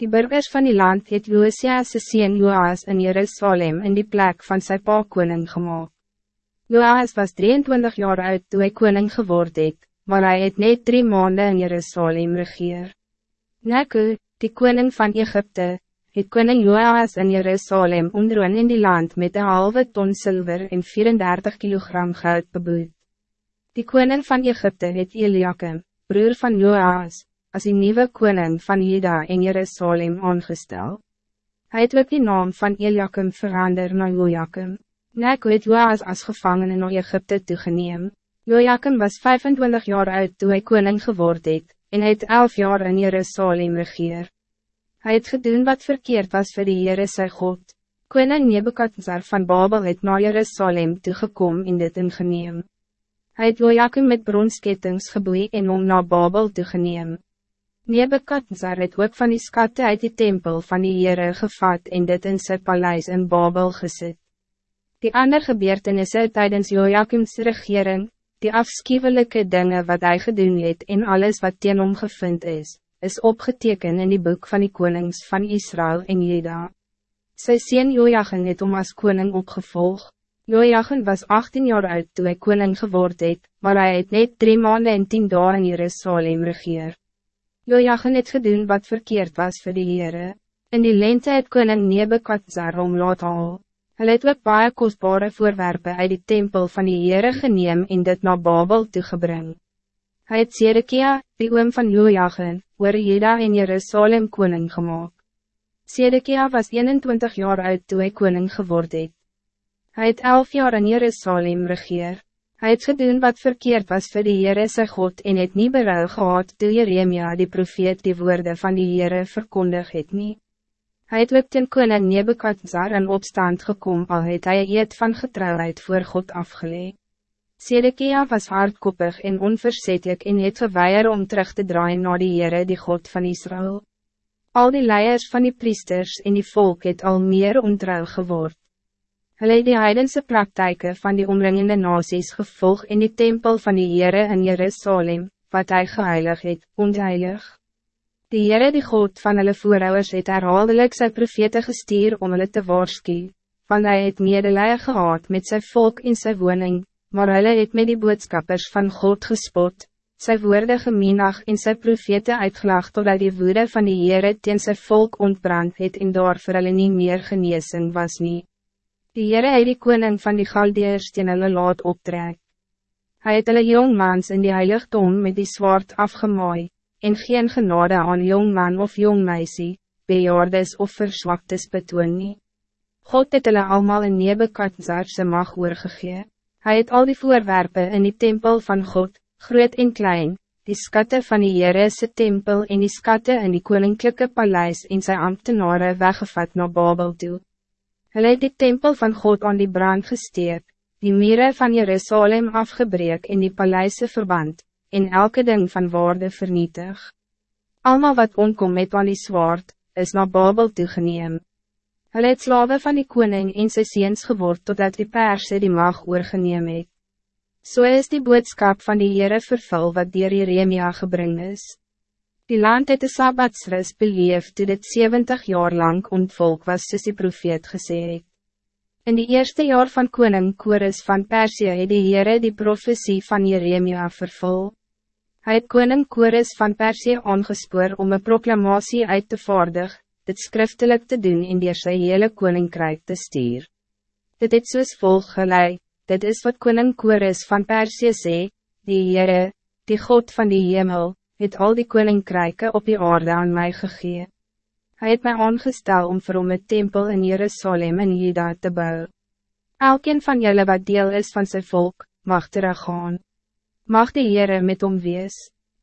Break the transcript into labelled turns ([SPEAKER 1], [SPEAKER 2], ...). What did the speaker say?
[SPEAKER 1] Die burgers van die land het Josias sien Joas in Jerusalem in die plek van sy pa koning gemaakt. Joas was 23 jaar oud toen hij koning geword het, maar hij het net drie maanden in Jerusalem regeer. Neku, die koning van Egypte, het koning Joas in Jerusalem onderwoon in die land met een halve ton zilver en 34 kilogram goud beboet. Die koning van Egypte het Eliakim, broer van Joas, als die nieuwe koning van Juda in Jerusalem aangestel. Hij het ook die naam van Eliakim verander na Joachim. Neko het Joas as gevangene na Egypte toegeneem. Joachim was 25 jaar oud toen hij koning geword het, en het 11 jaar in Jerusalem regeer. Hij het gedoen wat verkeerd was voor die Heere sy God. Koning Nebukadnezar van Babel het na Jerusalem toegekom in dit ingeneem. Hij het Joachim met bronskettings geboei en om na Babel toegeneem. Nebukadnezar het ook van die skatte uit die tempel van die Heere gevat en dit in sy paleis in Babel gezet. Die ander gebeurtenisse tijdens Joachim's regering, die afschuwelijke dingen wat hij gedoen het en alles wat teen hom gevind is, is opgeteken in die boek van die konings van Israël en Juda. Sy sien Joachim het om as koning opgevolg. Joachim was 18 jaar oud toen hij koning geword het, maar hij het net drie maanden en tien dagen in Jerusalem regeer. Joachim het gedoen wat verkeerd was voor de Heere. In die lente het koning Nebekadzar om laat haal. Hy het ook baie kostbare voorwerpen uit die tempel van die Heere geneem en dit na Babel toegebring. Hy het Sedekia, die oom van Joachim, oor Jeda in Jerusalem koning gemaakt. Sedekia was 21 jaar oud toen hij koning geword het. Hy het 11 jaar in Jerusalem regeer. Hij het gedoen wat verkeerd was voor de Heere sy God en het nie berouw gehad toe Jeremia die profeet die woorden van die Heere verkondig het nie. Hy het ook ten koning Nebukadzar in opstand gekom al het hy eet van getrouwheid voor God afgeleid. Sedekia was hardkoppig en onverzettelijk en het geweier om terug te draaien naar die Heere die God van Israël. Al die leiers van die priesters en die volk het al meer ontrouw geword. Hulle het die heidense praktijken van die omringende nasies gevolg in die tempel van die Heere in Jerusalem, wat hij geheilig het, ontheilig. Die Heere die God van hulle voorouders het herhaaldelijk sy profete gestuur om hulle te waarschuwen, want hij het medelije gehad met zijn volk in zijn woning, maar hulle het met die boodskappers van God gespot, sy woorde gemeenag en sy profete uitgelag totdat die woede van die Heere teen sy volk ontbrand het en daar vir hulle nie meer geneesing was niet. Die Heere het die koning van die Galdeers teen hulle laat optrek. Hij het hulle jongmans in die heiligdom met die zwaard afgemaai, en geen genade aan jongman of jongmeisie, bejaardes of verswaktes betoon nie. God het hulle allemaal in Nebekadzarse mag oorgegee. Hij het al die voorwerpen in die tempel van God, groot en klein, die skatte van die Heerese tempel en die skatte in die koninklijke paleis en sy ambtenare weggevat naar Babel toe. Hulle het die tempel van God aan die brand gesteek, die mieren van Jerusalem afgebreek in die paleise verband, en elke ding van waarde vernietig. Almal wat onkom met aan die zwaard, is naar Babel toegeneem. Hulle het slawe van die koning en sy seens geword totdat die perse die mag oorgeneem het. So is die boodskap van die Heere vervul wat dier Jeremia gebring is. Die land het de Sabbatsrus beleef toe dit 70 jaar lang ontvolk was soos die profeet gesê het. In die eerste jaar van koning Kores van Persie het die Heere die profetie van Jeremia vervul. Hij het koning Kores van Persie aangespoor om een proclamatie uit te vaardig, dit schriftelijk te doen in die sy hele koninkrijk te stuur. Dit het soos volg gelei, dit is wat koning Kores van Persie sê, die Heere, die God van die hemel, het al die koninkrijke op die aarde aan mij gegee. Hij het mij aangestel om vir hom een tempel in Jerusalem en Juda te bouwen. Elkeen van jullie wat deel is van zijn volk, mag teruggaan. Mag die Heere met hom wees.